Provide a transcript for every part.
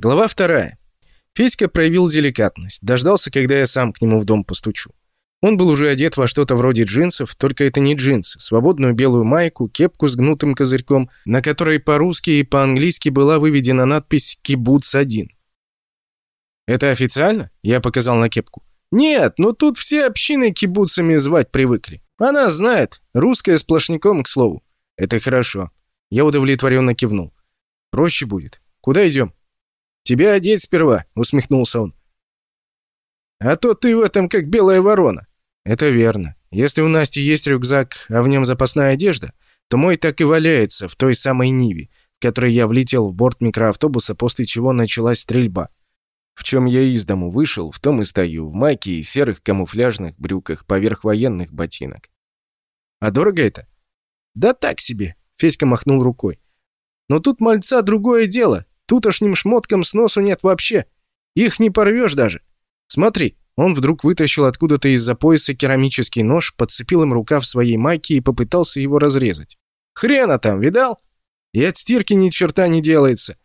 Глава вторая. Федька проявил деликатность, дождался, когда я сам к нему в дом постучу. Он был уже одет во что-то вроде джинсов, только это не джинсы, свободную белую майку, кепку с гнутым козырьком, на которой по-русски и по-английски была выведена надпись «Кибуц-1». «Это официально?» — я показал на кепку. «Нет, ну тут все общины кибуцами звать привыкли. Она знает, русская сплошняком, к слову». «Это хорошо». Я удовлетворенно кивнул. «Проще будет. Куда идем?» «Тебя одеть сперва», — усмехнулся он. «А то ты в этом как белая ворона». «Это верно. Если у Насти есть рюкзак, а в нем запасная одежда, то мой так и валяется в той самой Ниве, в которой я влетел в борт микроавтобуса, после чего началась стрельба. В чем я из дому вышел, в том и стою, в майке и серых камуфляжных брюках поверх военных ботинок. А дорого это? Да так себе, Федька махнул рукой. Но тут мальца другое дело. Тутошним шмоткам сносу нет вообще. Их не порвешь даже. Смотри, он вдруг вытащил откуда-то из-за пояса керамический нож, подцепил им рукав своей майки и попытался его разрезать. Хрена там, видал? И от стирки ни черта не делается.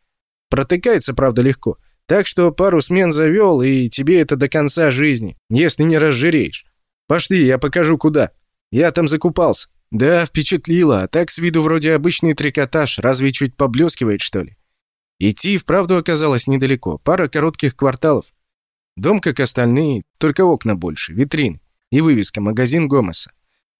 Протыкается, правда, легко. Так что пару смен завел, и тебе это до конца жизни, если не разжиреешь. Пошли, я покажу куда. Я там закупался. Да, впечатлило, а так с виду вроде обычный трикотаж, разве чуть поблескивает, что ли? Идти вправду оказалось недалеко, пара коротких кварталов. Дом, как остальные, только окна больше, витрин и вывеска «Магазин Гомеса».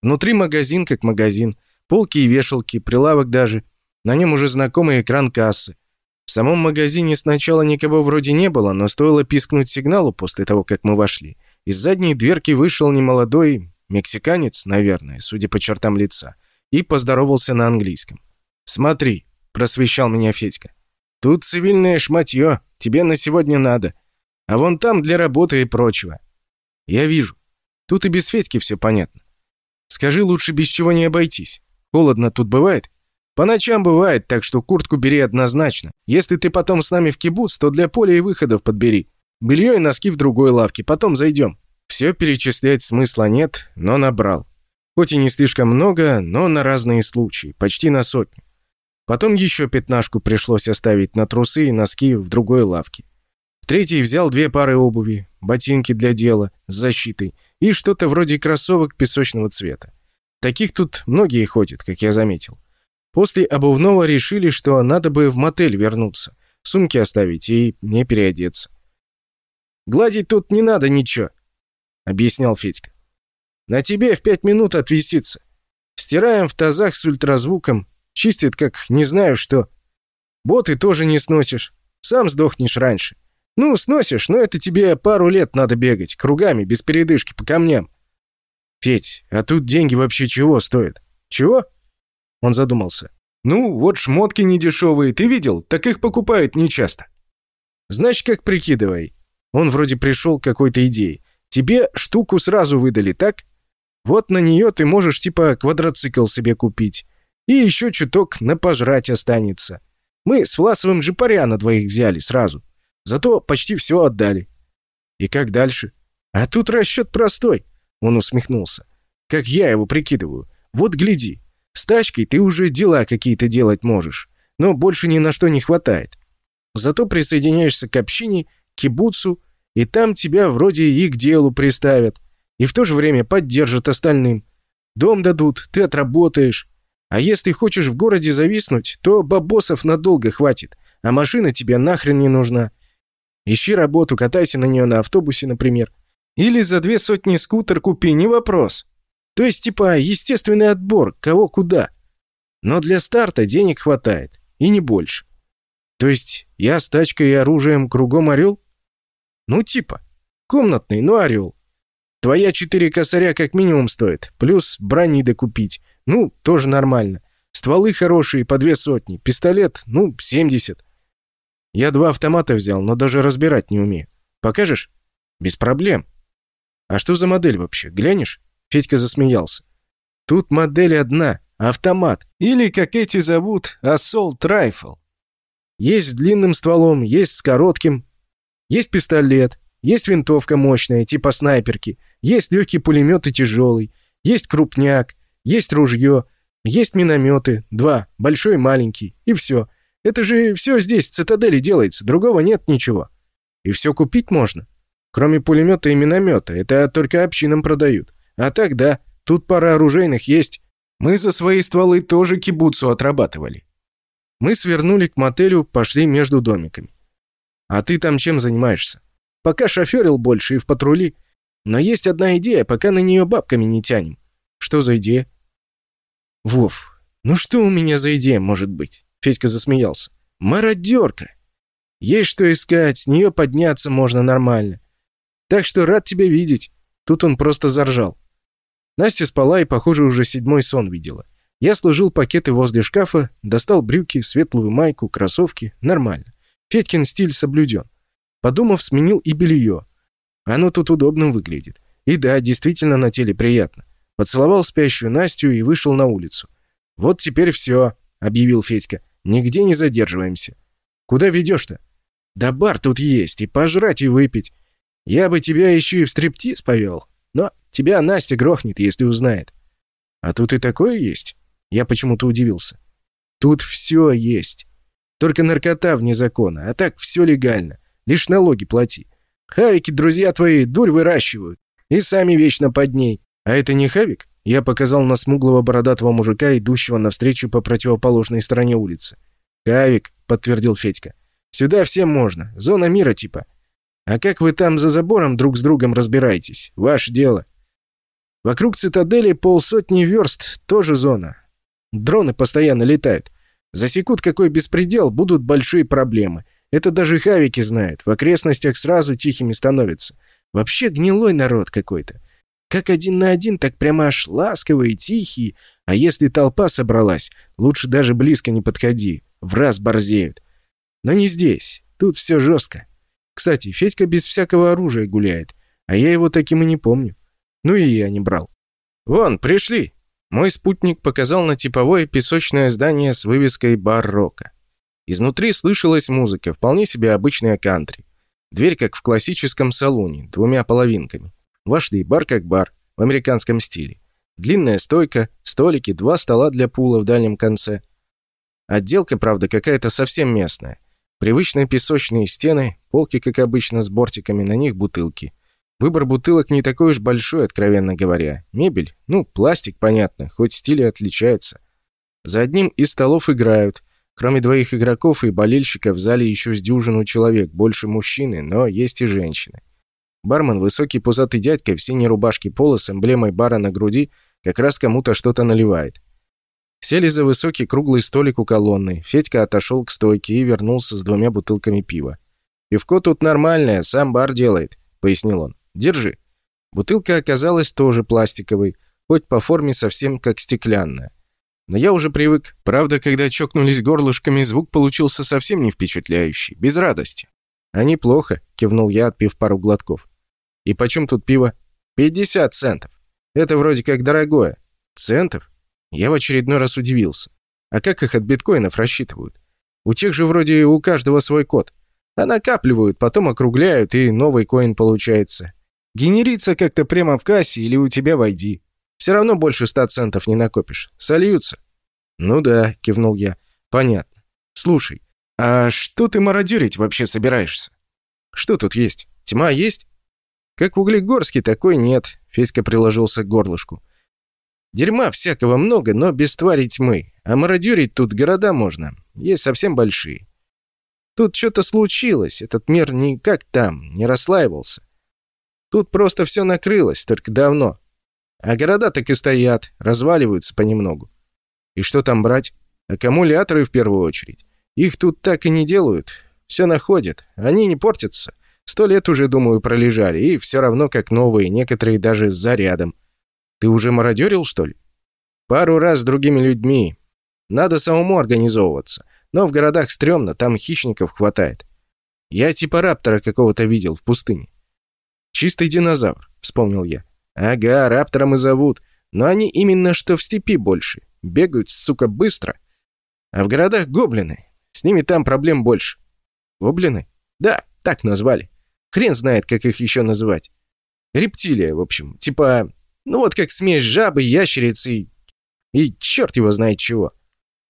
Внутри магазин как магазин, полки и вешалки, прилавок даже. На нем уже знакомый экран кассы. В самом магазине сначала никого вроде не было, но стоило пискнуть сигналу после того, как мы вошли. Из задней дверки вышел немолодой мексиканец, наверное, судя по чертам лица, и поздоровался на английском. «Смотри», — просвещал меня Федька. Тут цивильное шматье, тебе на сегодня надо. А вон там для работы и прочего. Я вижу. Тут и без Федьки все понятно. Скажи, лучше без чего не обойтись. Холодно тут бывает? По ночам бывает, так что куртку бери однозначно. Если ты потом с нами в кибуц, то для поля и выходов подбери. Белье и носки в другой лавке, потом зайдем. Все перечислять смысла нет, но набрал. Хоть и не слишком много, но на разные случаи, почти на сотню. Потом еще пятнашку пришлось оставить на трусы и носки в другой лавке. Третий взял две пары обуви, ботинки для дела, с защитой и что-то вроде кроссовок песочного цвета. Таких тут многие ходят, как я заметил. После обувного решили, что надо бы в мотель вернуться, сумки оставить и не переодеться. «Гладить тут не надо ничего», — объяснял Федька. «На тебе в пять минут отвисится. Стираем в тазах с ультразвуком, Чистит, как не знаю что. Боты тоже не сносишь. Сам сдохнешь раньше. Ну, сносишь, но это тебе пару лет надо бегать, кругами, без передышки, по камням. Федь, а тут деньги вообще чего стоят? Чего? Он задумался. Ну, вот шмотки недешевые, ты видел? Так их покупают нечасто. Значит, как прикидывай. Он вроде пришел к какой-то идее. Тебе штуку сразу выдали, так? Вот на нее ты можешь типа квадроцикл себе купить. И еще чуток на пожрать останется. Мы с Власовым джипаря на двоих взяли сразу. Зато почти все отдали. И как дальше? А тут расчет простой. Он усмехнулся. Как я его прикидываю. Вот гляди. С тачкой ты уже дела какие-то делать можешь. Но больше ни на что не хватает. Зато присоединяешься к общине, кибуцу, и там тебя вроде и к делу приставят. И в то же время поддержат остальным. Дом дадут, ты отработаешь. А если хочешь в городе зависнуть, то бабосов надолго хватит, а машина тебе нахрен не нужна. Ищи работу, катайся на нее на автобусе, например. Или за две сотни скутер купи, не вопрос. То есть, типа, естественный отбор, кого куда. Но для старта денег хватает, и не больше. То есть, я с тачкой и оружием кругом орел? Ну, типа. Комнатный, но орел. Твоя четыре косаря как минимум стоит, плюс брони докупить. Ну, тоже нормально. Стволы хорошие, по две сотни. Пистолет, ну, 70. Я два автомата взял, но даже разбирать не умею. Покажешь? Без проблем. А что за модель вообще? Глянешь? Федька засмеялся. Тут модель одна. Автомат. Или, как эти зовут, Assault Rifle. Есть с длинным стволом, есть с коротким. Есть пистолет. Есть винтовка мощная, типа снайперки. Есть легкий пулемет и тяжелый. Есть крупняк. Есть ружье, есть минометы, два, большой и маленький, и все. Это же все здесь, в цитадели делается, другого нет ничего. И все купить можно. Кроме пулемета и миномета, это только общинам продают. А так да, тут пара оружейных есть. Мы за свои стволы тоже кибуцу отрабатывали. Мы свернули к мотелю, пошли между домиками. А ты там чем занимаешься? Пока шоферил больше и в патрули. Но есть одна идея, пока на нее бабками не тянем. Что за идея? Вов, ну что у меня за идея может быть? Федька засмеялся. Мародерка. Есть что искать, с нее подняться можно нормально. Так что рад тебя видеть. Тут он просто заржал. Настя спала и, похоже, уже седьмой сон видела. Я сложил пакеты возле шкафа, достал брюки, светлую майку, кроссовки. Нормально. Федькин стиль соблюден. Подумав, сменил и белье. Оно тут удобным выглядит. И да, действительно на теле приятно. Поцеловал спящую Настю и вышел на улицу. «Вот теперь все», — объявил Федька. «Нигде не задерживаемся». «Куда ведешь-то?» «Да бар тут есть, и пожрать, и выпить. Я бы тебя еще и в стриптиз повел. Но тебя Настя грохнет, если узнает». «А тут и такое есть?» Я почему-то удивился. «Тут все есть. Только наркота вне закона, а так все легально. Лишь налоги плати. Хавики, друзья твои, дурь выращивают. И сами вечно под ней. А это не Хавик?» Я показал на смуглого бородатого мужика, идущего навстречу по противоположной стороне улицы. «Хавик», — подтвердил Федька. «Сюда всем можно. Зона мира типа. А как вы там за забором друг с другом разбираетесь? Ваше дело». Вокруг цитадели полсотни верст, тоже зона. Дроны постоянно летают. Засекут какой беспредел, будут большие проблемы. Это даже хавики знают. В окрестностях сразу тихими становятся. Вообще гнилой народ какой-то. Как один на один, так прямо аж ласковые, тихие. А если толпа собралась, лучше даже близко не подходи. В раз борзеют. Но не здесь. Тут все жестко. Кстати, Федька без всякого оружия гуляет. А я его таким и не помню. Ну и я не брал. «Вон, пришли!» Мой спутник показал на типовое песочное здание с вывеской «Барокко». Изнутри слышалась музыка, вполне себе обычная кантри. Дверь, как в классическом салоне, двумя половинками. Вошли, бар как бар, в американском стиле. Длинная стойка, столики, два стола для пула в дальнем конце. Отделка, правда, какая-то совсем местная. Привычные песочные стены, полки, как обычно, с бортиками, на них бутылки. Выбор бутылок не такой уж большой, откровенно говоря. Мебель? Ну, пластик, понятно, хоть стиль отличается. За одним из столов играют – Кроме двоих игроков и болельщиков в зале еще с дюжину человек, больше мужчины, но есть и женщины. Бармен, высокий пузатый дядька в синей рубашке пола с эмблемой бара на груди, как раз кому-то что-то наливает. Сели за высокий круглый столик у колонны. Федька отошел к стойке и вернулся с двумя бутылками пива. «Пивко тут нормальное, сам бар делает», — пояснил он. «Держи». Бутылка оказалась тоже пластиковой, хоть по форме совсем как стеклянная. Но я уже привык. Правда, когда чокнулись горлышками, звук получился совсем не впечатляющий, без радости. «А неплохо», — кивнул я, отпив пару глотков. «И почем тут пиво?» «50 центов. Это вроде как дорогое». «Центов?» Я в очередной раз удивился. А как их от биткоинов рассчитывают? У тех же вроде у каждого свой код. А накапливают, потом округляют, и новый коин получается. Генерится как-то прямо в кассе или у тебя в ID. Все равно больше ста центов не накопишь. Сольются». «Ну да», — кивнул я. «Понятно. Слушай, а что ты мародерить вообще собираешься?» «Что тут есть? Тьма есть?» «Как в Углегорске, такой нет», — Федька приложился к горлышку. «Дерьма всякого много, но без твари тьмы. А мародерить тут города можно. Есть совсем большие. Тут что-то случилось, этот мир не как там, не расслаивался. Тут просто все накрылось, только давно. А города так и стоят, разваливаются понемногу. И что там брать? Аккумуляторы в первую очередь. Их тут так и не делают. Все находят. Они не портятся. Сто лет уже, думаю, пролежали. И все равно как новые, некоторые даже с зарядом. Ты уже мародерил, что ли? Пару раз с другими людьми. Надо самому организовываться. Но в городах стрёмно, там хищников хватает. Я типа раптора какого-то видел в пустыне. Чистый динозавр, вспомнил я. Ага, раптором и зовут. Но они именно что в степи больше. Бегают, сука, быстро. А в городах гоблины. С ними там проблем больше. Гоблины? Да, так назвали. Хрен знает, как их еще называть. Рептилия, в общем. Типа, ну вот как смесь жабы, ящерицы и... И черт его знает чего.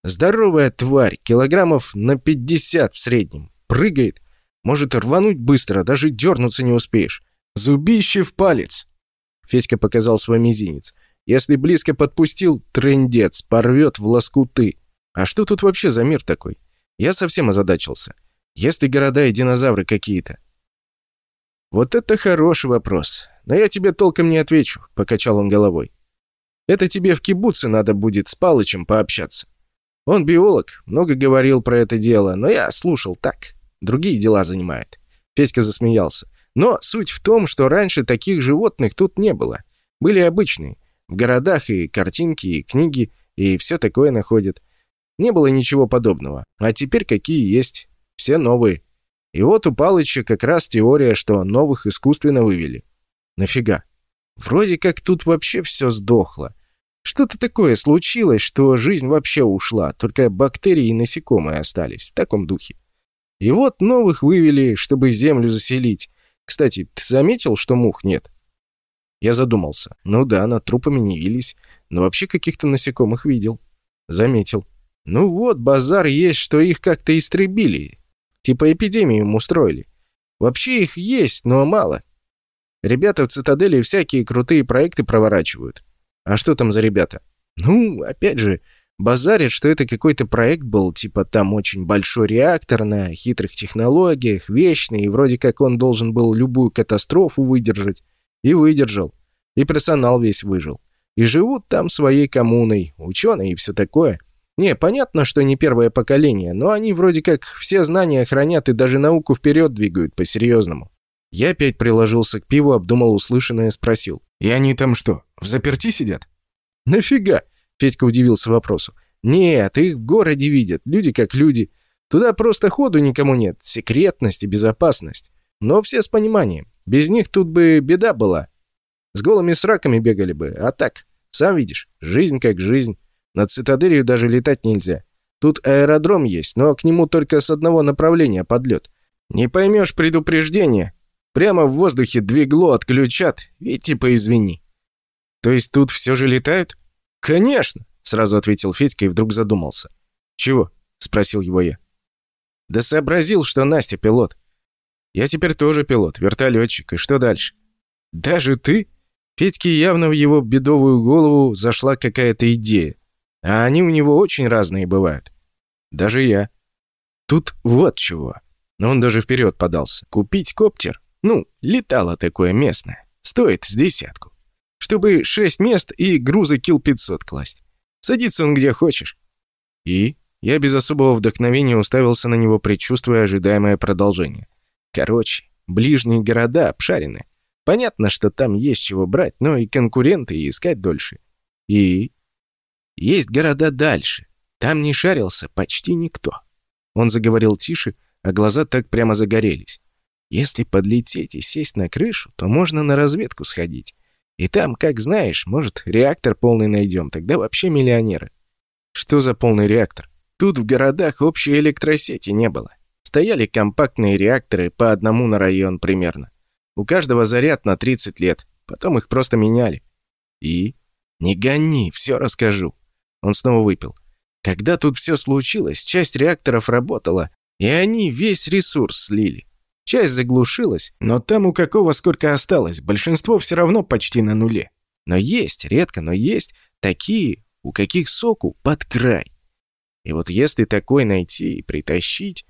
Здоровая тварь, килограммов на 50 в среднем. Прыгает. Может рвануть быстро, даже дернуться не успеешь. Зубище в палец. Федька показал свой мизинец. Если близко подпустил, трындец, порвет в лоскуты. А что тут вообще за мир такой? Я совсем озадачился. Если города и динозавры какие-то. Вот это хороший вопрос. Но я тебе толком не отвечу, покачал он головой. Это тебе в кибуце надо будет с Палычем пообщаться. Он биолог, много говорил про это дело, но я слушал так. Другие дела занимает. Федька засмеялся. Но суть в том, что раньше таких животных тут не было. Были обычные. В городах и картинки, и книги, и все такое находят. Не было ничего подобного. А теперь какие есть. Все новые. И вот у Палыча как раз теория, что новых искусственно вывели. Нафига? Вроде как тут вообще все сдохло. Что-то такое случилось, что жизнь вообще ушла, только бактерии и насекомые остались, в таком духе. И вот новых вывели, чтобы землю заселить. Кстати, ты заметил, что мух нет? Я задумался. Ну да, над трупами не вились, но вообще каких-то насекомых видел. Заметил. Ну вот, базар есть, что их как-то истребили. Типа эпидемию им устроили. Вообще их есть, но мало. Ребята в цитадели всякие крутые проекты проворачивают. А что там за ребята? Ну, опять же, базарят, что это какой-то проект был, типа там очень большой реактор на хитрых технологиях, вечный, и вроде как он должен был любую катастрофу выдержать. И выдержал. И персонал весь выжил. И живут там своей коммуной, ученые и все такое. Не, понятно, что не первое поколение, но они вроде как все знания хранят и даже науку вперед двигают по-серьезному. Я опять приложился к пиву, обдумал услышанное, спросил. «И они там что, в заперти сидят?» «Нафига?» — Федька удивился вопросу. «Нет, их в городе видят, люди как люди. Туда просто ходу никому нет, секретность и безопасность. Но все с пониманием. Без них тут бы беда была. С голыми сраками бегали бы, а так, сам видишь, жизнь как жизнь. Над цитаделью даже летать нельзя. Тут аэродром есть, но к нему только с одного направления подлет. Не поймешь предупреждения. Прямо в воздухе двигло отключат, и типа извини. То есть тут все же летают? Конечно, сразу ответил Федька и вдруг задумался. Чего? Спросил его я. Да сообразил, что Настя пилот. Я теперь тоже пилот, вертолетчик, и что дальше? Даже ты? Федьке явно в его бедовую голову зашла какая-то идея. А они у него очень разные бывают. Даже я. Тут вот чего. Он даже вперед подался. Купить коптер? Ну, летало такое местное. Стоит с десятку. Чтобы шесть мест и грузы Кил-500 класть. Садиться он где хочешь. И я без особого вдохновения уставился на него, предчувствуя ожидаемое продолжение. Короче, ближние города обшарены. Понятно, что там есть чего брать, но и конкуренты искать дольше. И есть города дальше. Там не шарился почти никто. Он заговорил тише, а глаза так прямо загорелись. Если подлететь и сесть на крышу, то можно на разведку сходить. И там, как знаешь, может, реактор полный найдем, тогда вообще миллионеры. Что за полный реактор? Тут в городах общей электросети не было. Стояли компактные реакторы по одному на район примерно. У каждого заряд на 30 лет, потом их просто меняли. И? Не гони, все расскажу. Он снова выпил. Когда тут все случилось, часть реакторов работала, и они весь ресурс слили. Часть заглушилась, но там у какого сколько осталось, большинство все равно почти на нуле. Но есть, редко, но есть такие, у каких соку под край. И вот если такой найти и притащить,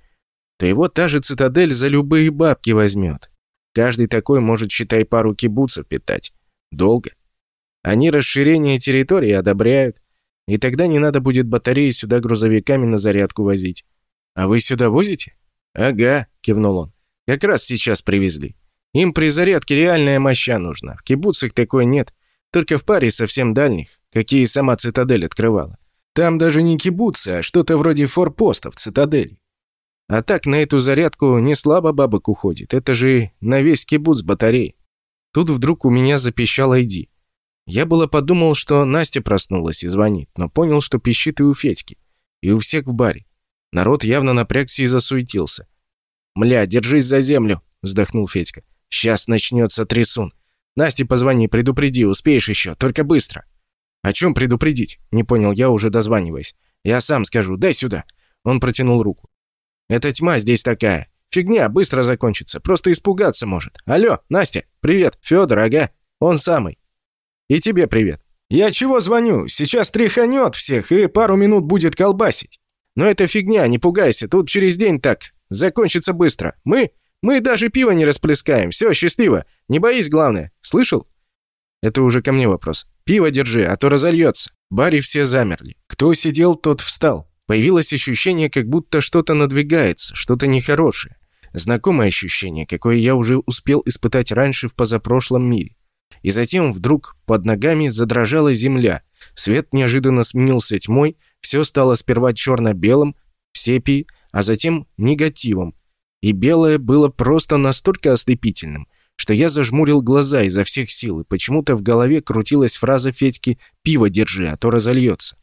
то его та же цитадель за любые бабки возьмет. Каждый такой может, считай, пару кибуцев питать. Долго. Они расширение территории одобряют, и тогда не надо будет батареи сюда грузовиками на зарядку возить. А вы сюда возите? Ага, кивнул он. Как раз сейчас привезли. Им при зарядке реальная моща нужна. В кибуцах такой нет. Только в паре совсем дальних, какие сама цитадель открывала. Там даже не кибуцы, а что-то вроде форпостов цитадели. А так на эту зарядку не слабо бабок уходит. Это же на весь кибуц батареи. Тут вдруг у меня запищал Айди. Я было подумал, что Настя проснулась и звонит, но понял, что пищит и у Федьки, и у всех в баре. Народ явно напрягся и засуетился. «Мля, держись за землю!» — вздохнул Федька. «Сейчас начнется трясун. Насте позвони, предупреди, успеешь еще, только быстро». «О чем предупредить?» — не понял я, уже дозваниваясь. «Я сам скажу, дай сюда». Он протянул руку. «Это тьма здесь такая. Фигня, быстро закончится. Просто испугаться может. Алло, Настя, привет. Федор, ага. Он самый. И тебе привет. Я чего звоню? Сейчас тряханет всех и пару минут будет колбасить. Но это фигня, не пугайся. Тут через день так. Закончится быстро. Мы... Мы даже пиво не расплескаем. Все, счастливо. Не боись, главное. Слышал? Это уже ко мне вопрос. Пиво держи, а то разольется. Баре все замерли. Кто сидел, тот встал. Появилось ощущение, как будто что-то надвигается, что-то нехорошее. Знакомое ощущение, какое я уже успел испытать раньше в позапрошлом мире. И затем вдруг под ногами задрожала земля. Свет неожиданно сменился тьмой, все стало сперва черно-белым, в сепии, а затем негативом. И белое было просто настолько ослепительным, что я зажмурил глаза изо всех сил, и почему-то в голове крутилась фраза Федьки «Пиво держи, а то разольется».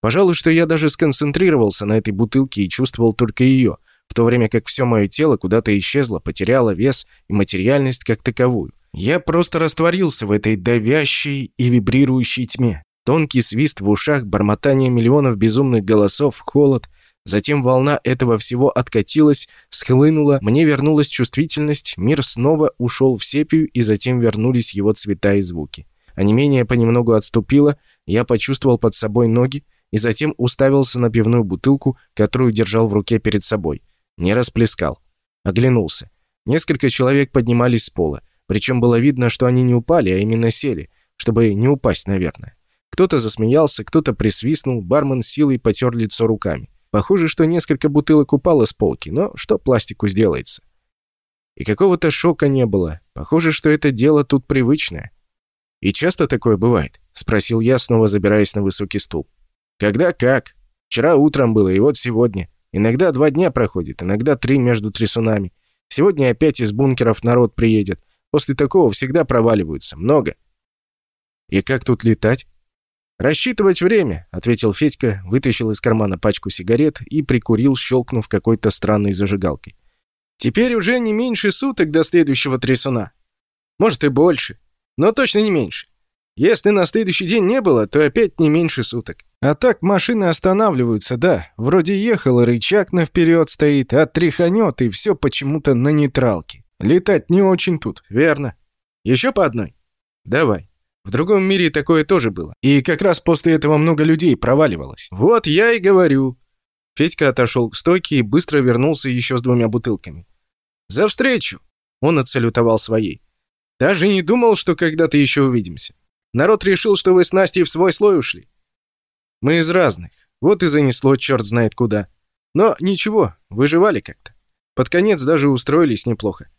Пожалуй, что я даже сконцентрировался на этой бутылке и чувствовал только ее, в то время как все мое тело куда-то исчезло, потеряло вес и материальность как таковую. Я просто растворился в этой давящей и вибрирующей тьме. Тонкий свист в ушах, бормотание миллионов безумных голосов, холод. Затем волна этого всего откатилась, схлынула, мне вернулась чувствительность, мир снова ушел в сепию, и затем вернулись его цвета и звуки. А понемногу отступило, я почувствовал под собой ноги, и затем уставился на пивную бутылку, которую держал в руке перед собой. Не расплескал. Оглянулся. Несколько человек поднимались с пола. Причем было видно, что они не упали, а именно сели, чтобы не упасть, наверное. Кто-то засмеялся, кто-то присвистнул, бармен силой потер лицо руками. Похоже, что несколько бутылок упало с полки, но что пластику сделается? И какого-то шока не было. Похоже, что это дело тут привычное. «И часто такое бывает?» — спросил я, снова забираясь на высокий стул. «Когда как. Вчера утром было, и вот сегодня. Иногда два дня проходит, иногда три между трясунами. Сегодня опять из бункеров народ приедет. После такого всегда проваливаются. Много. И как тут летать? «Рассчитывать время», — ответил Федька, вытащил из кармана пачку сигарет и прикурил, щелкнув какой-то странной зажигалкой. «Теперь уже не меньше суток до следующего трясуна. Может и больше, но точно не меньше. Если на следующий день не было, то опять не меньше суток. А так машины останавливаются, да. Вроде ехал, рычаг на вперед стоит, а тряханет, и все почему-то на нейтралке. Летать не очень тут, верно? Еще по одной? Давай. В другом мире такое тоже было. И как раз после этого много людей проваливалось. Вот я и говорю. Федька отошел к стойке и быстро вернулся еще с двумя бутылками. «За встречу!» Он отсалютовал своей. «Даже не думал, что когда-то еще увидимся. Народ решил, что вы с Настей в свой слой ушли. Мы из разных. Вот и занесло черт знает куда. Но ничего, выживали как-то. Под конец даже устроились неплохо.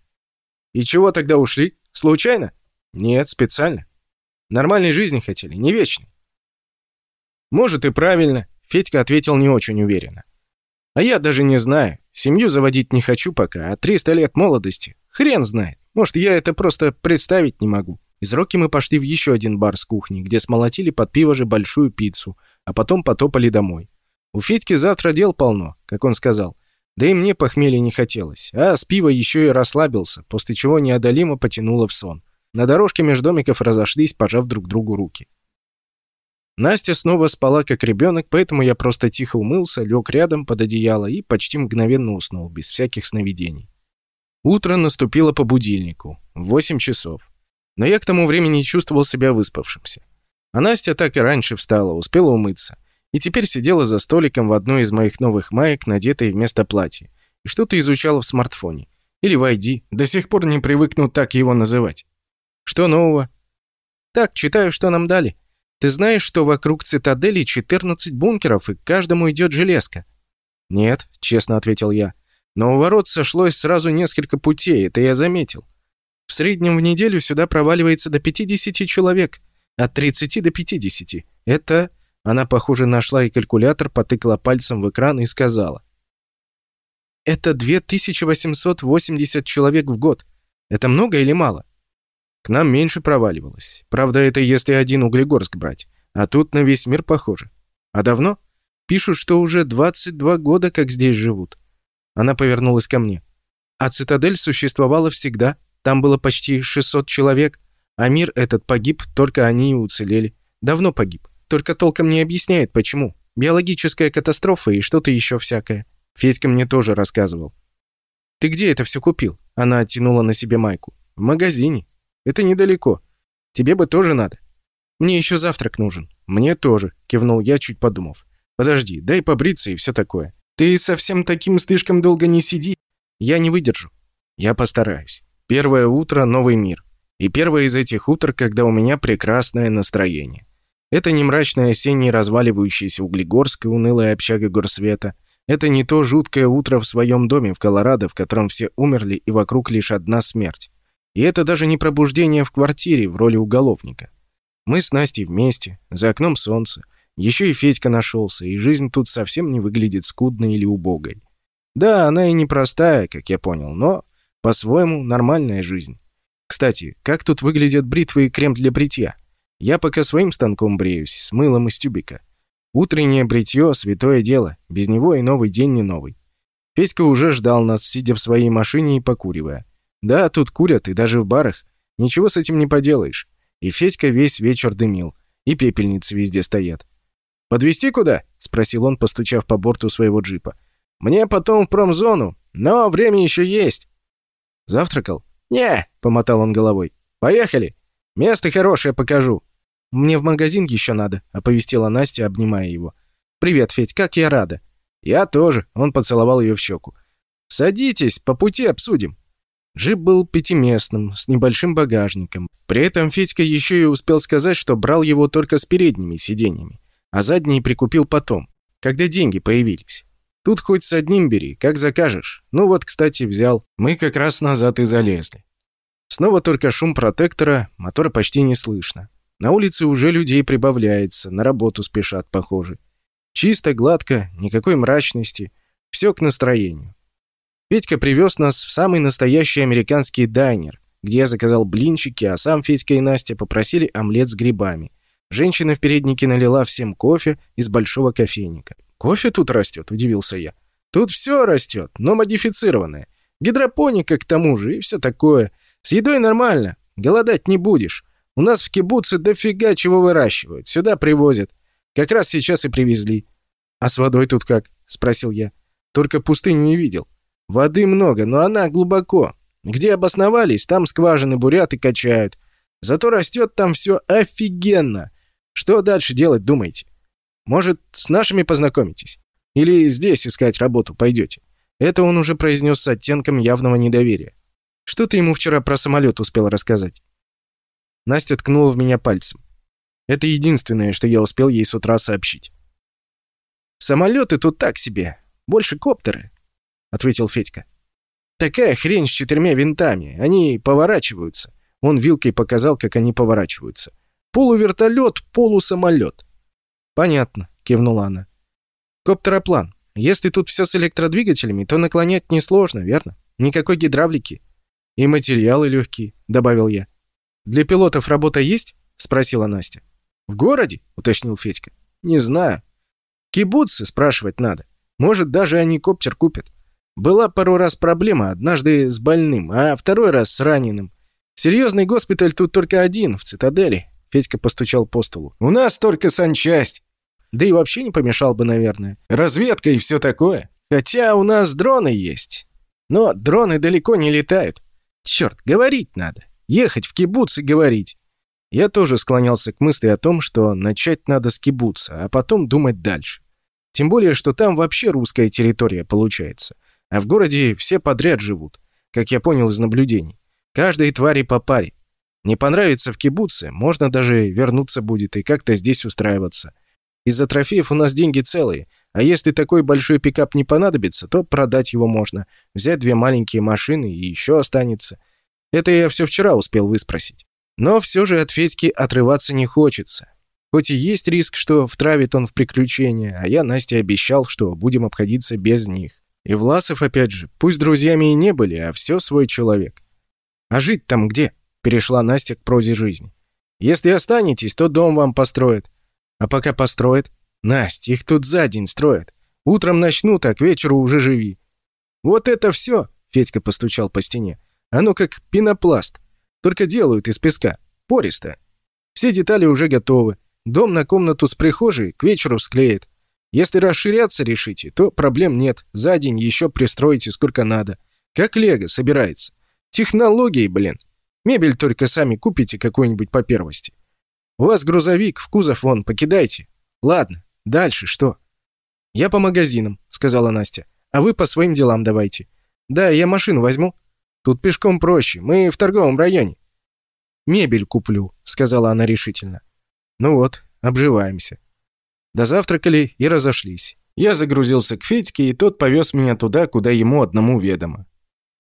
И чего тогда ушли? Случайно? Нет, специально. Нормальной жизни хотели, не вечной. Может и правильно, Федька ответил не очень уверенно. А я даже не знаю. Семью заводить не хочу пока, а 300 лет молодости. Хрен знает. Может, я это просто представить не могу. Из Роки мы пошли в еще один бар с кухни, где смолотили под пиво же большую пиццу, а потом потопали домой. У Федьки завтра дел полно, как он сказал. Да и мне похмелья не хотелось, а с пива еще и расслабился, после чего неодолимо потянуло в сон. На дорожке между домиков разошлись, пожав друг другу руки. Настя снова спала как ребенок, поэтому я просто тихо умылся, лег рядом под одеяло и почти мгновенно уснул, без всяких сновидений. Утро наступило по будильнику, в 8 часов. Но я к тому времени чувствовал себя выспавшимся. А Настя так и раньше встала, успела умыться. И теперь сидела за столиком в одной из моих новых маек, надетой вместо платья. И что-то изучала в смартфоне. Или в ID. До сих пор не привыкну так его называть. Что нового? Так, читаю, что нам дали. Ты знаешь, что вокруг цитадели 14 бункеров, и каждому идет железка? Нет, честно ответил я. Но у ворот сошлось сразу несколько путей, это я заметил. В среднем в неделю сюда проваливается до 50 человек. От 30 до 50. Это... Она, похоже, нашла и калькулятор, потыкала пальцем в экран и сказала. Это 2880 человек в год. Это много или мало? К нам меньше проваливалось. Правда, это если один Углегорск брать. А тут на весь мир похоже. А давно? Пишут, что уже 22 года, как здесь живут. Она повернулась ко мне. А цитадель существовала всегда. Там было почти 600 человек, а мир этот погиб, только они и уцелели. Давно погиб. Только толком не объясняет, почему. Биологическая катастрофа и что-то еще всякое. Федька мне тоже рассказывал. «Ты где это все купил?» Она оттянула на себе майку. «В магазине. Это недалеко. Тебе бы тоже надо». «Мне еще завтрак нужен». «Мне тоже», — кивнул я, чуть подумав. «Подожди, дай побриться и все такое». «Ты совсем таким слишком долго не сиди». «Я не выдержу». «Я постараюсь. Первое утро — новый мир. И первое из этих утр, когда у меня прекрасное настроение. Это не мрачное осенний разваливающийся Углегорск и унылая общага горсвета. Это не то жуткое утро в своем доме в Колорадо, в котором все умерли и вокруг лишь одна смерть. И это даже не пробуждение в квартире в роли уголовника. Мы с Настей вместе, за окном солнце. Еще и Федька нашелся, и жизнь тут совсем не выглядит скудной или убогой. Да, она и непростая, как я понял, но по-своему нормальная жизнь. Кстати, как тут выглядят бритвы и крем для бритья? Я пока своим станком бреюсь, с мылом из тюбика. Утреннее бритье — святое дело. Без него и новый день не новый. Федька уже ждал нас, сидя в своей машине и покуривая. Да, тут курят, и даже в барах. Ничего с этим не поделаешь. И Федька весь вечер дымил. И пепельницы везде стоят. Подвести куда?» — спросил он, постучав по борту своего джипа. «Мне потом в промзону, но время еще есть». «Завтракал?» «Не», — помотал он головой. «Поехали. Место хорошее покажу». «Мне в магазин еще надо», — оповестила Настя, обнимая его. «Привет, Федь, как я рада». «Я тоже», — он поцеловал ее в щеку. «Садитесь, по пути обсудим». Джип был пятиместным, с небольшим багажником. При этом Федька еще и успел сказать, что брал его только с передними сиденьями, а задние прикупил потом, когда деньги появились. Тут хоть с одним бери, как закажешь. Ну вот, кстати, взял. Мы как раз назад и залезли. Снова только шум протектора, мотора почти не слышно. На улице уже людей прибавляется, на работу спешат, похоже. Чисто, гладко, никакой мрачности. Все к настроению. Федька привез нас в самый настоящий американский дайнер, где я заказал блинчики, а сам Федька и Настя попросили омлет с грибами. Женщина в переднике налила всем кофе из большого кофейника. «Кофе тут растет?» – удивился я. «Тут все растет, но модифицированное. Гидропоника к тому же и все такое. С едой нормально, голодать не будешь. У нас в кибуце дофига чего выращивают. Сюда привозят. Как раз сейчас и привезли. А с водой тут как? Спросил я. Только пустыню не видел. Воды много, но она глубоко. Где обосновались, там скважины бурят и качают. Зато растет там все офигенно. Что дальше делать, думаете? Может, с нашими познакомитесь? Или здесь искать работу пойдете? Это он уже произнес с оттенком явного недоверия. Что ты ему вчера про самолет успел рассказать? Настя ткнула в меня пальцем. Это единственное, что я успел ей с утра сообщить. «Самолеты тут так себе. Больше коптеры», — ответил Федька. «Такая хрень с четырьмя винтами. Они поворачиваются». Он вилкой показал, как они поворачиваются. «Полувертолет, полусамолет». «Понятно», — кивнула она. «Коптероплан. Если тут все с электродвигателями, то наклонять несложно, верно? Никакой гидравлики. И материалы легкие», — добавил я. «Для пилотов работа есть?» — спросила Настя. «В городе?» — уточнил Федька. «Не знаю. Кибуцы спрашивать надо. Может, даже они коптер купят. Была пару раз проблема, однажды с больным, а второй раз с раненым. Серьезный госпиталь тут только один, в цитадели». Федька постучал по столу. «У нас только санчасть. Да и вообще не помешал бы, наверное. Разведка и все такое. Хотя у нас дроны есть. Но дроны далеко не летают. Черт, говорить надо. Ехать в кибуц и говорить. Я тоже склонялся к мысли о том, что начать надо с кибуца, а потом думать дальше. Тем более, что там вообще русская территория получается. А в городе все подряд живут, как я понял из наблюдений. Каждой твари по паре. Не понравится в кибуце, можно даже вернуться будет и как-то здесь устраиваться. Из-за трофеев у нас деньги целые, а если такой большой пикап не понадобится, то продать его можно, взять две маленькие машины и еще останется. Это я все вчера успел выспросить. Но все же от Федьки отрываться не хочется. Хоть и есть риск, что втравит он в приключения, а я Насте обещал, что будем обходиться без них. И Власов, опять же, пусть друзьями и не были, а все свой человек. «А жить там где?» – перешла Настя к прозе жизни. «Если останетесь, то дом вам построят. А пока построят, Настя, их тут за день строят. Утром начнут, а к вечеру уже живи». «Вот это все!» – Федька постучал по стене. Оно как пенопласт, только делают из песка, пористо. Все детали уже готовы. Дом на комнату с прихожей к вечеру склеит. Если расширяться решите, то проблем нет. За день еще пристроите сколько надо. Как лего собирается. Технологии, блин. Мебель только сами купите какую-нибудь по первости. У вас грузовик, в кузов вон, покидайте. Ладно, дальше что? Я по магазинам, сказала Настя. А вы по своим делам давайте. Да, я машину возьму. Тут пешком проще, мы в торговом районе. Мебель куплю, сказала она решительно. Ну вот, обживаемся. Дозавтракали и разошлись. Я загрузился к Федьке, и тот повез меня туда, куда ему одному ведомо.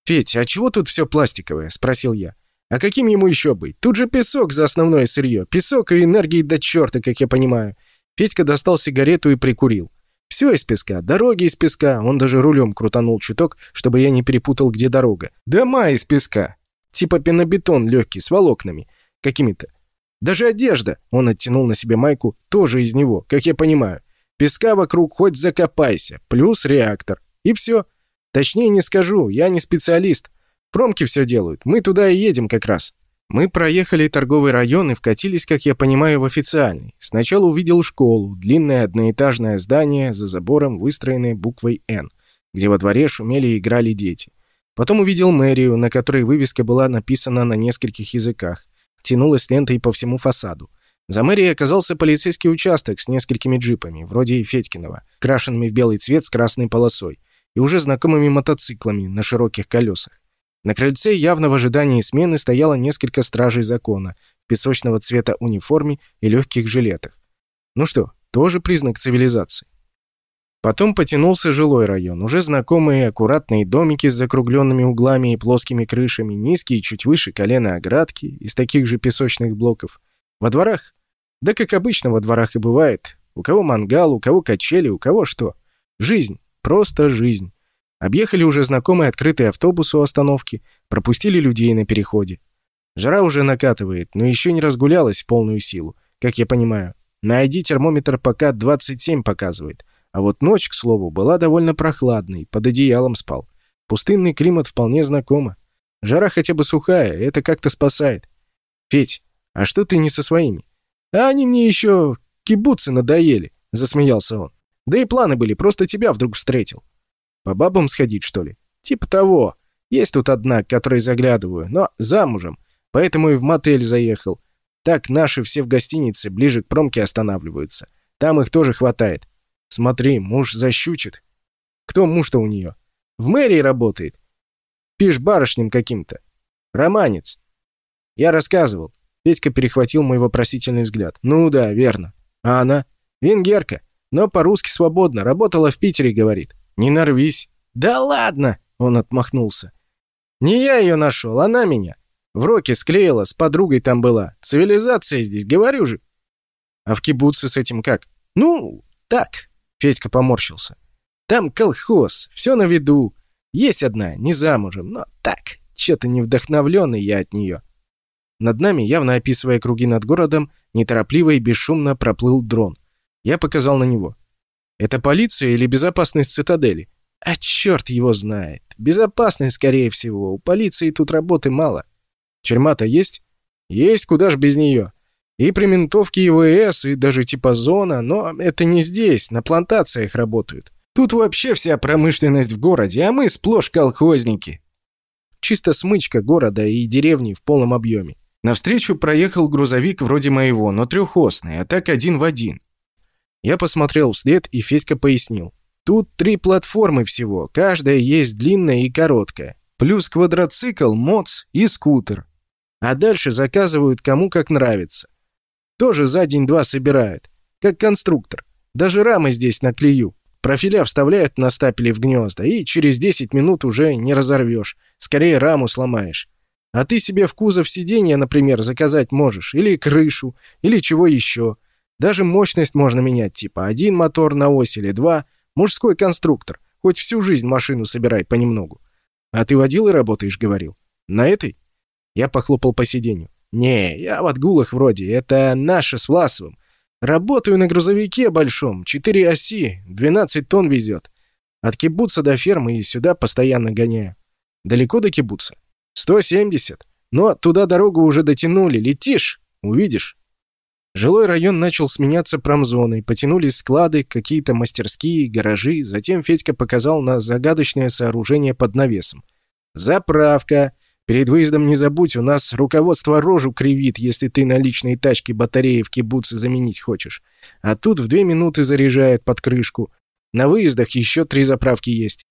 «Федь, а чего тут все пластиковое?» – спросил я. «А каким ему еще быть? Тут же песок за основное сырье. Песок и энергии до черта, как я понимаю». Федька достал сигарету и прикурил. Все из песка, дороги из песка. Он даже рулем крутанул чуток, чтобы я не перепутал, где дорога. Дома из песка. Типа пенобетон легкий, с волокнами. Какими-то. Даже одежда, он оттянул на себе майку, тоже из него, как я понимаю. Песка вокруг хоть закопайся, плюс реактор. И все. Точнее не скажу, я не специалист. Промки все делают, мы туда и едем как раз. Мы проехали торговый район и вкатились, как я понимаю, в официальный. Сначала увидел школу, длинное одноэтажное здание за забором, выстроенное буквой «Н», где во дворе шумели и играли дети. Потом увидел мэрию, на которой вывеска была написана на нескольких языках тянулась лентой по всему фасаду. За мэрией оказался полицейский участок с несколькими джипами, вроде Федькиного, крашенными в белый цвет с красной полосой, и уже знакомыми мотоциклами на широких колесах. На крыльце явно в ожидании смены стояло несколько стражей закона, песочного цвета униформе и легких жилетах. Ну что, тоже признак цивилизации. Потом потянулся жилой район, уже знакомые аккуратные домики с закругленными углами и плоскими крышами, низкие чуть выше колена оградки из таких же песочных блоков. Во дворах? Да как обычно во дворах и бывает. У кого мангал, у кого качели, у кого что. Жизнь. Просто жизнь. Объехали уже знакомые открытые автобусы у остановки, пропустили людей на переходе. Жара уже накатывает, но еще не разгулялась в полную силу, как я понимаю. На ID термометр пока 27 показывает. А вот ночь, к слову, была довольно прохладной, под одеялом спал. Пустынный климат вполне знакомо. Жара хотя бы сухая, это как-то спасает. Федь, а что ты не со своими? А они мне еще кибуцы надоели, засмеялся он. Да и планы были, просто тебя вдруг встретил. По бабам сходить, что ли? Типа того. Есть тут одна, к которой заглядываю, но замужем, поэтому и в мотель заехал. Так наши все в гостинице, ближе к промке останавливаются. Там их тоже хватает. Смотри, муж защучит. Кто муж-то у нее? В мэрии работает. Пишь барышням каким-то. Романец. Я рассказывал. Петька перехватил мой вопросительный взгляд. Ну да, верно. А она? Венгерка. Но по-русски свободно. Работала в Питере, говорит. Не нарвись. Да ладно! Он отмахнулся. Не я ее нашел, она меня. В роке склеила, с подругой там была. Цивилизация здесь, говорю же. А в кибуце с этим как? Ну, так. Федька поморщился. «Там колхоз, все на виду. Есть одна, не замужем, но так, что-то не вдохновленный я от нее». Над нами, явно описывая круги над городом, неторопливо и бесшумно проплыл дрон. Я показал на него. «Это полиция или безопасность цитадели?» «А черт его знает. Безопасность, скорее всего. У полиции тут работы мало». «Тюрьма-то есть?» «Есть, куда ж без нее. И при ментовке ИВС, и даже типа зона, но это не здесь, на плантациях работают. Тут вообще вся промышленность в городе, а мы сплошь колхозники. Чисто смычка города и деревни в полном объеме. Навстречу проехал грузовик вроде моего, но трехосный, а так один в один. Я посмотрел вслед, и Федька пояснил. Тут три платформы всего, каждая есть длинная и короткая. Плюс квадроцикл, моц и скутер. А дальше заказывают кому как нравится. Тоже за день-два собирают. Как конструктор. Даже рамы здесь наклею. Профиля вставляют на стапели в гнезда, и через 10 минут уже не разорвешь. Скорее раму сломаешь. А ты себе в кузов сиденья, например, заказать можешь. Или крышу, или чего еще. Даже мощность можно менять, типа один мотор на ось или два. Мужской конструктор. Хоть всю жизнь машину собирай понемногу. А ты водилой работаешь, говорил? На этой? Я похлопал по сиденью. «Не, я в отгулах вроде, это наше с Власовым. Работаю на грузовике большом, четыре оси, 12 тонн везет. От кибуца до фермы и сюда постоянно гоняю. Далеко до кибуца? 170. Но туда дорогу уже дотянули, летишь, увидишь». Жилой район начал сменяться промзоной, потянулись склады, какие-то мастерские, гаражи, затем Федька показал на загадочное сооружение под навесом. «Заправка! Перед выездом не забудь, у нас руководство рожу кривит, если ты на личной тачке батареи в кибуце заменить хочешь. А тут в две минуты заряжает под крышку. На выездах еще три заправки есть.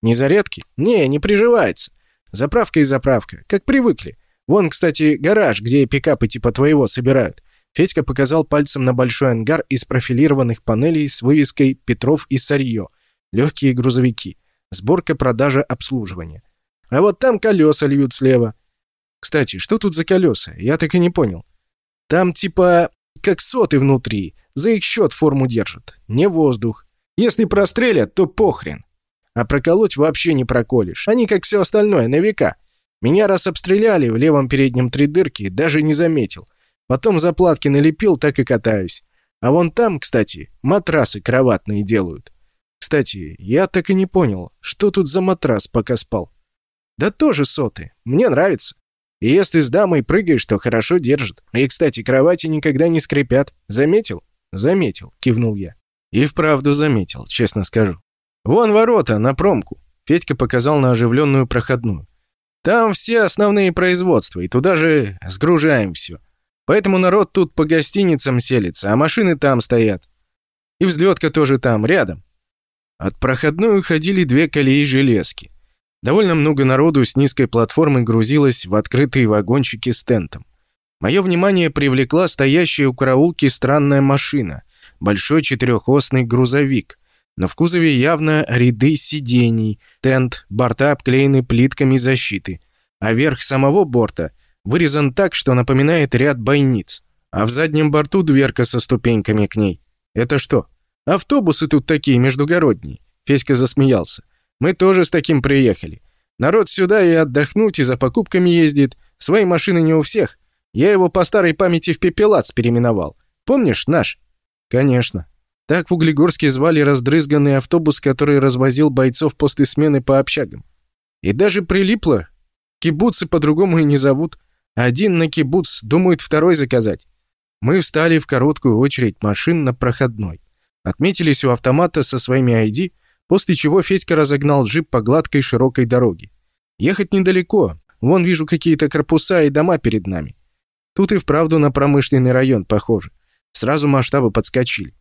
Не зарядки? Не, не приживается. Заправка и заправка, как привыкли. Вон, кстати, гараж, где пикапы типа твоего собирают. Федька показал пальцем на большой ангар из профилированных панелей с вывеской «Петров и сырье». Легкие грузовики. Сборка, продажа, обслуживание. А вот там колеса льют слева. Кстати, что тут за колеса? Я так и не понял. Там типа как соты внутри. За их счет форму держат. Не воздух. Если прострелят, то похрен. А проколоть вообще не проколешь. Они, как все остальное, на века. Меня раз обстреляли в левом переднем три дырки, даже не заметил. Потом заплатки налепил, так и катаюсь. А вон там, кстати, матрасы кроватные делают. Кстати, я так и не понял, что тут за матрас, пока спал. Да тоже соты. Мне нравится. И если с дамой прыгаешь, то хорошо держит. И, кстати, кровати никогда не скрипят. Заметил? Заметил, кивнул я. И вправду заметил, честно скажу. Вон ворота, на промку. Федька показал на оживленную проходную. Там все основные производства, и туда же сгружаем все. Поэтому народ тут по гостиницам селится, а машины там стоят. И взлетка тоже там, рядом. От проходной уходили две колеи железки. Довольно много народу с низкой платформы грузилось в открытые вагончики с тентом. Мое внимание привлекла стоящая у караулки странная машина. Большой четырехосный грузовик. Но в кузове явно ряды сидений, тент, борта обклеены плитками защиты. А верх самого борта — вырезан так, что напоминает ряд бойниц. А в заднем борту дверка со ступеньками к ней. Это что? Автобусы тут такие междугородние. Феська засмеялся. Мы тоже с таким приехали. Народ сюда и отдохнуть, и за покупками ездит. Свои машины не у всех. Я его по старой памяти в Пепелац переименовал. Помнишь, наш? Конечно. Так в Углегорске звали раздрызганный автобус, который развозил бойцов после смены по общагам. И даже прилипло. Кибуцы по-другому и не зовут. Один на кибуц, думают второй заказать. Мы встали в короткую очередь машин на проходной. Отметились у автомата со своими ID, после чего Федька разогнал джип по гладкой широкой дороге. Ехать недалеко. Вон вижу какие-то корпуса и дома перед нами. Тут и вправду на промышленный район похоже. Сразу масштабы подскочили.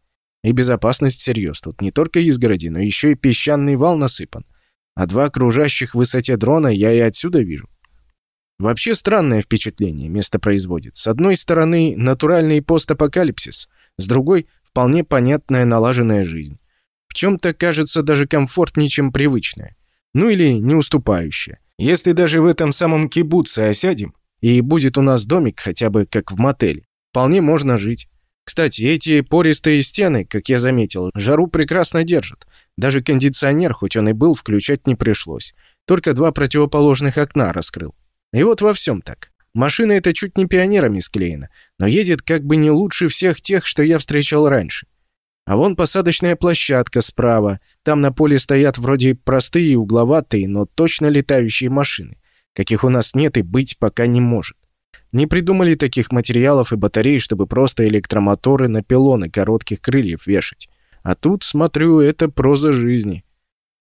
И безопасность всерьез. Тут не только изгороди, но еще и песчаный вал насыпан. А два окружающих в высоте дрона я и отсюда вижу. Вообще странное впечатление место производит. С одной стороны, натуральный постапокалипсис, с другой — вполне понятная налаженная жизнь. В чем-то кажется даже комфортнее, чем привычная. Ну или не уступающая. Если даже в этом самом кибуце осядем, и будет у нас домик хотя бы как в мотеле, вполне можно жить. Кстати, эти пористые стены, как я заметил, жару прекрасно держат. Даже кондиционер, хоть он и был, включать не пришлось. Только два противоположных окна раскрыл. И вот во всем так. Машина эта чуть не пионерами склеена, но едет как бы не лучше всех тех, что я встречал раньше. А вон посадочная площадка справа. Там на поле стоят вроде простые, угловатые, но точно летающие машины, каких у нас нет и быть пока не может. Не придумали таких материалов и батарей, чтобы просто электромоторы на пилоны коротких крыльев вешать. А тут, смотрю, это проза жизни.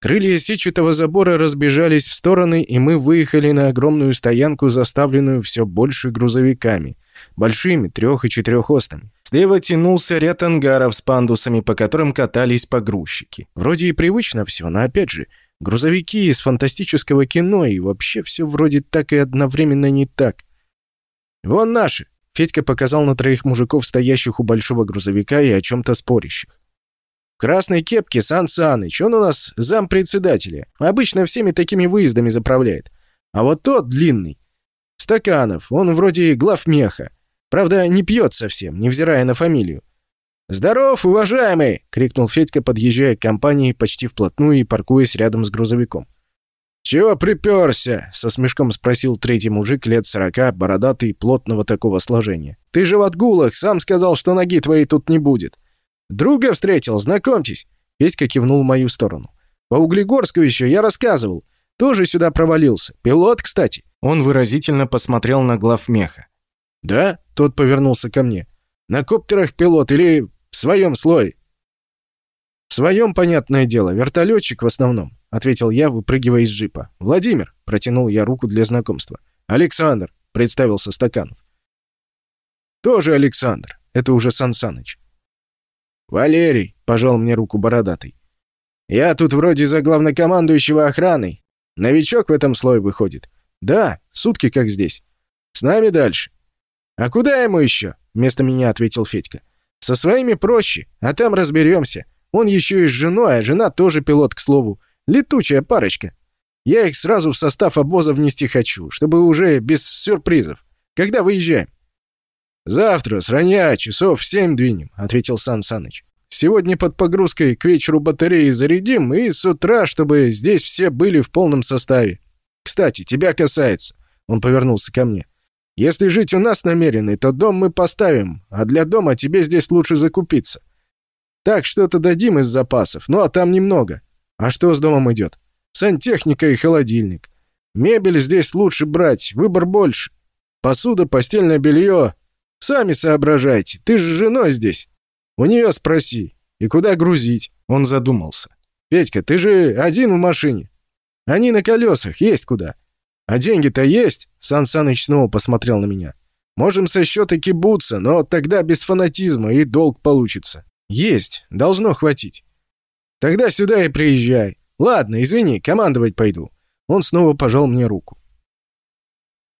Крылья сетчатого забора разбежались в стороны, и мы выехали на огромную стоянку, заставленную все больше грузовиками. Большими, трех- и четырехосными. Слева тянулся ряд ангаров с пандусами, по которым катались погрузчики. Вроде и привычно все, но опять же, грузовики из фантастического кино, и вообще все вроде так и одновременно не так. «Вон наши!» Федька показал на троих мужиков, стоящих у большого грузовика и о чем-то спорящих красной кепке Сан Саныч, он у нас зампредседателя. Обычно всеми такими выездами заправляет. А вот тот длинный. Стаканов, он вроде главмеха. Правда, не пьет совсем, невзирая на фамилию. «Здоров, уважаемый!» — крикнул Федька, подъезжая к компании почти вплотную и паркуясь рядом с грузовиком. «Чего приперся?» — со смешком спросил третий мужик лет сорока, бородатый, плотного такого сложения. «Ты же в отгулах, сам сказал, что ноги твоей тут не будет. «Друга встретил, знакомьтесь!» Петька кивнул в мою сторону. «По Углегорску еще я рассказывал. Тоже сюда провалился. Пилот, кстати». Он выразительно посмотрел на глав меха. «Да?» — тот повернулся ко мне. На коптерах пилот или в своем слое?» «В своем, понятное дело, вертолетчик в основном», — ответил я, выпрыгивая из джипа. «Владимир», — протянул я руку для знакомства. «Александр», — представился Стаканов. «Тоже Александр. Это уже Сан Саныч». «Валерий», — пожал мне руку бородатый. «Я тут вроде за главнокомандующего охраной. Новичок в этом слое выходит». «Да, сутки как здесь. С нами дальше». «А куда ему еще?» — вместо меня ответил Федька. «Со своими проще, а там разберемся. Он еще и с женой, а жена тоже пилот, к слову. Летучая парочка. Я их сразу в состав обоза внести хочу, чтобы уже без сюрпризов. Когда выезжаем?» «Завтра, с ранья, часов в семь двинем», — ответил Сан Саныч. «Сегодня под погрузкой к вечеру батареи зарядим, и с утра, чтобы здесь все были в полном составе. Кстати, тебя касается». Он повернулся ко мне. «Если жить у нас намерены, то дом мы поставим, а для дома тебе здесь лучше закупиться. Так что-то дадим из запасов, ну а там немного. А что с домом идет? Сантехника и холодильник. Мебель здесь лучше брать, выбор больше. Посуда, постельное белье, Сами соображайте, ты же женой здесь. У нее спроси. И куда грузить?» Он задумался. «Петька, ты же один в машине. Они на колесах, есть куда. А деньги-то есть?» Сан Саныч снова посмотрел на меня. «Можем со счета кибуться, но тогда без фанатизма и долг получится». «Есть, должно хватить». «Тогда сюда и приезжай. Ладно, извини, командовать пойду». Он снова пожал мне руку.